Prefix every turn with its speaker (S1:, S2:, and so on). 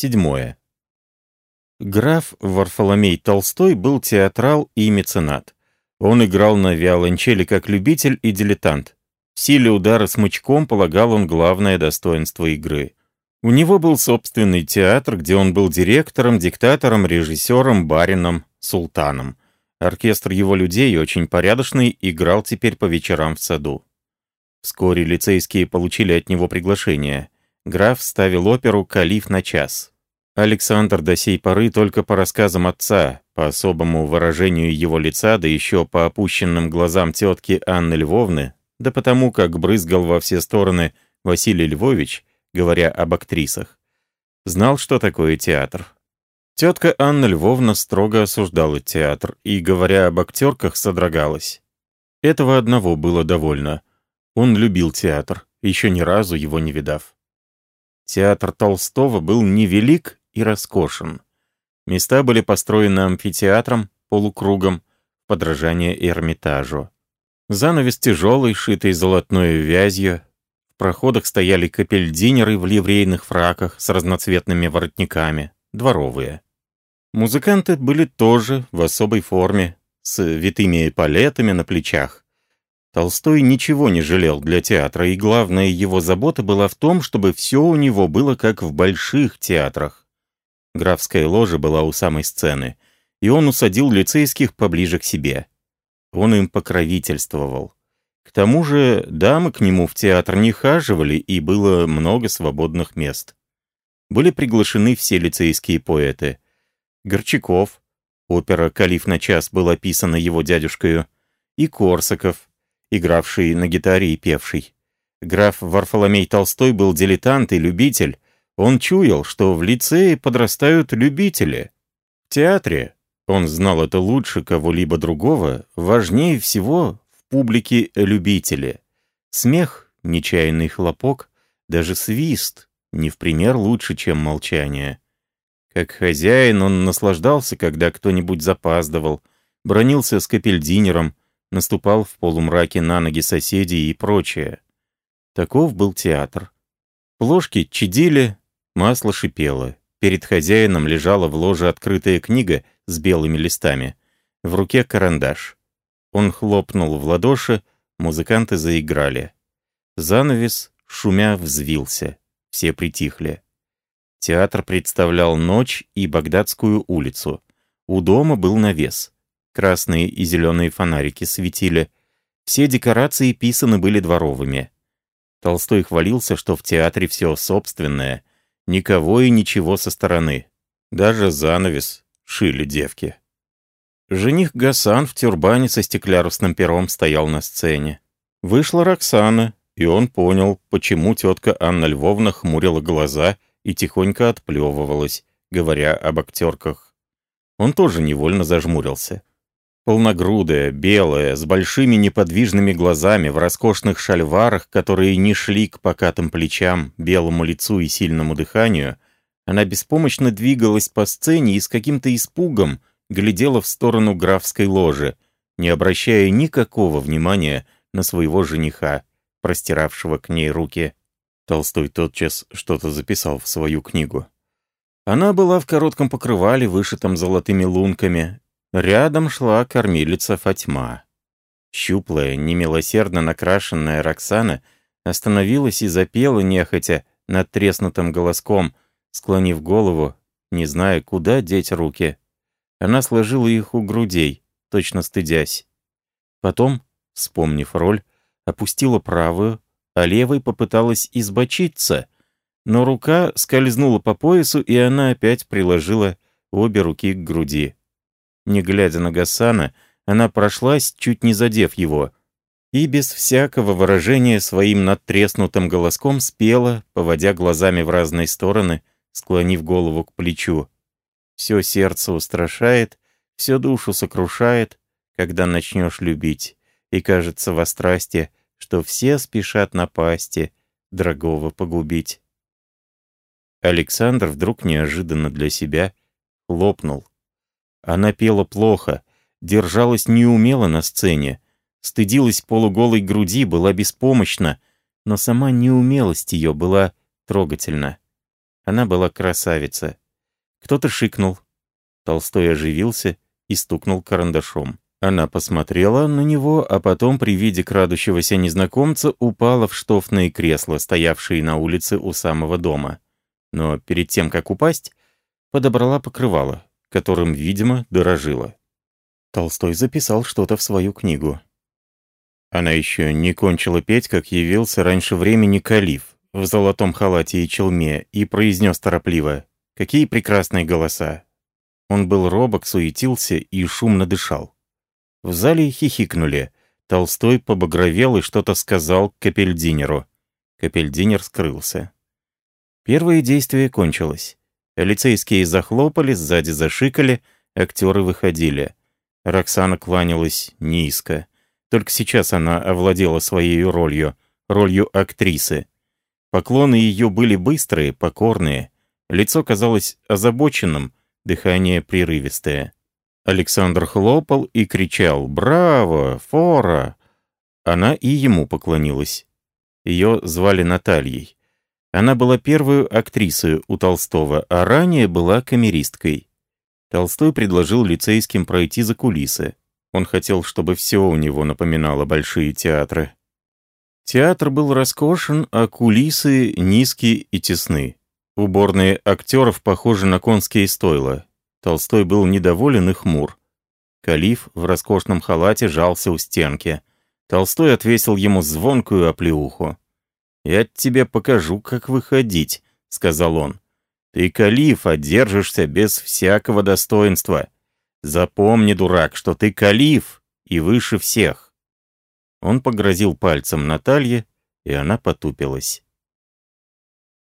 S1: Седьмое. Граф Варфоломей Толстой был театрал и меценат. Он играл на виолончели как любитель и дилетант. В силе удара смычком полагал он главное достоинство игры. У него был собственный театр, где он был директором, диктатором, режиссером, барином, султаном. Оркестр его людей, очень порядочный, играл теперь по вечерам в саду. Вскоре лицейские получили от него приглашение. Граф ставил оперу «Калиф на час». Александр до сей поры только по рассказам отца, по особому выражению его лица, да еще по опущенным глазам тетки Анны Львовны, да потому как брызгал во все стороны Василий Львович, говоря об актрисах, знал, что такое театр. Тетка Анна Львовна строго осуждала театр и, говоря об актерках, содрогалась. Этого одного было довольно. Он любил театр, еще ни разу его не видав. Театр Толстого был невелик и роскошен. Места были построены амфитеатром, полукругом, подражание Эрмитажу. Занавес тяжелый, шитый золотной вязью. В проходах стояли капельдинеры в ливрейных фраках с разноцветными воротниками, дворовые. Музыканты были тоже в особой форме, с витыми палетами на плечах. Толстой ничего не жалел для театра, и главная его забота была в том, чтобы все у него было как в больших театрах. Графская ложа была у самой сцены, и он усадил лицейских поближе к себе. Он им покровительствовал. К тому же дамы к нему в театр не хаживали, и было много свободных мест. Были приглашены все лицейские поэты. Горчаков, опера «Калиф на час» была описана его дядюшкою, и Корсаков, игравший на гитаре и певший. Граф Варфоломей Толстой был дилетант и любитель. Он чуял, что в лицее подрастают любители. В театре он знал это лучше кого-либо другого, важнее всего в публике любители. Смех, нечаянный хлопок, даже свист не в пример лучше, чем молчание. Как хозяин он наслаждался, когда кто-нибудь запаздывал, бронился с капельдинером, наступал в полумраке на ноги соседей и прочее. Таков был театр. Плошки чадили, масло шипело. Перед хозяином лежала в ложе открытая книга с белыми листами. В руке карандаш. Он хлопнул в ладоши, музыканты заиграли. Занавес, шумя, взвился. Все притихли. Театр представлял ночь и Багдадскую улицу. У дома был навес. Красные и зеленые фонарики светили. Все декорации писаны были дворовыми. Толстой хвалился, что в театре все собственное, Никого и ничего со стороны. Даже занавес шили девки. Жених Гасан в тюрбане со стеклярусным пером стоял на сцене. Вышла Роксана, и он понял, почему тетка Анна Львовна хмурила глаза и тихонько отплевывалась, говоря об актерках. Он тоже невольно зажмурился. Полногрудая, белая, с большими неподвижными глазами, в роскошных шальварах, которые не шли к покатым плечам, белому лицу и сильному дыханию, она беспомощно двигалась по сцене и с каким-то испугом глядела в сторону графской ложи, не обращая никакого внимания на своего жениха, простиравшего к ней руки. Толстой тотчас что-то записал в свою книгу. Она была в коротком покрывале, вышитом золотыми лунками, Рядом шла кормилица Фатьма. Щуплая, немилосердно накрашенная Роксана остановилась и запела нехотя над треснутым голоском, склонив голову, не зная, куда деть руки. Она сложила их у грудей, точно стыдясь. Потом, вспомнив роль, опустила правую, а левой попыталась избочиться, но рука скользнула по поясу, и она опять приложила обе руки к груди. Не глядя на Гасана, она прошлась, чуть не задев его, и без всякого выражения своим надтреснутым голоском спела, поводя глазами в разные стороны, склонив голову к плечу. «Все сердце устрашает, все душу сокрушает, когда начнешь любить, и кажется во страсти, что все спешат напасти, дорогого погубить». Александр вдруг неожиданно для себя хлопнул. Она пела плохо, держалась неумело на сцене, стыдилась полуголой груди, была беспомощна, но сама неумелость ее была трогательна. Она была красавица. Кто-то шикнул. Толстой оживился и стукнул карандашом. Она посмотрела на него, а потом при виде крадущегося незнакомца упала в штофные кресла, стоявшие на улице у самого дома. Но перед тем, как упасть, подобрала покрывало, которым, видимо, дорожила. Толстой записал что-то в свою книгу. Она еще не кончила петь, как явился раньше времени калиф в золотом халате и челме и произнес торопливо «Какие прекрасные голоса!» Он был робок, суетился и шумно дышал. В зале хихикнули. Толстой побагровел и что-то сказал Капельдинеру. Капельдинер скрылся. Первое действие кончилось. Лицейские захлопали, сзади зашикали, актеры выходили. Роксана кланялась низко. Только сейчас она овладела своей ролью, ролью актрисы. Поклоны ее были быстрые, покорные. Лицо казалось озабоченным, дыхание прерывистое. Александр хлопал и кричал «Браво! Фора!». Она и ему поклонилась. Ее звали Натальей. Она была первую актрисой у Толстого, а ранее была камеристкой. Толстой предложил лицейским пройти за кулисы. Он хотел, чтобы все у него напоминало большие театры. Театр был роскошен, а кулисы низкие и тесны. Уборные актеров похожи на конские стойла. Толстой был недоволен и хмур. Калиф в роскошном халате жался у стенки. Толстой отвесил ему звонкую оплеуху. «Я тебе покажу, как выходить», — сказал он. «Ты, Калиф, одержишься без всякого достоинства. Запомни, дурак, что ты Калиф и выше всех». Он погрозил пальцем Наталье, и она потупилась.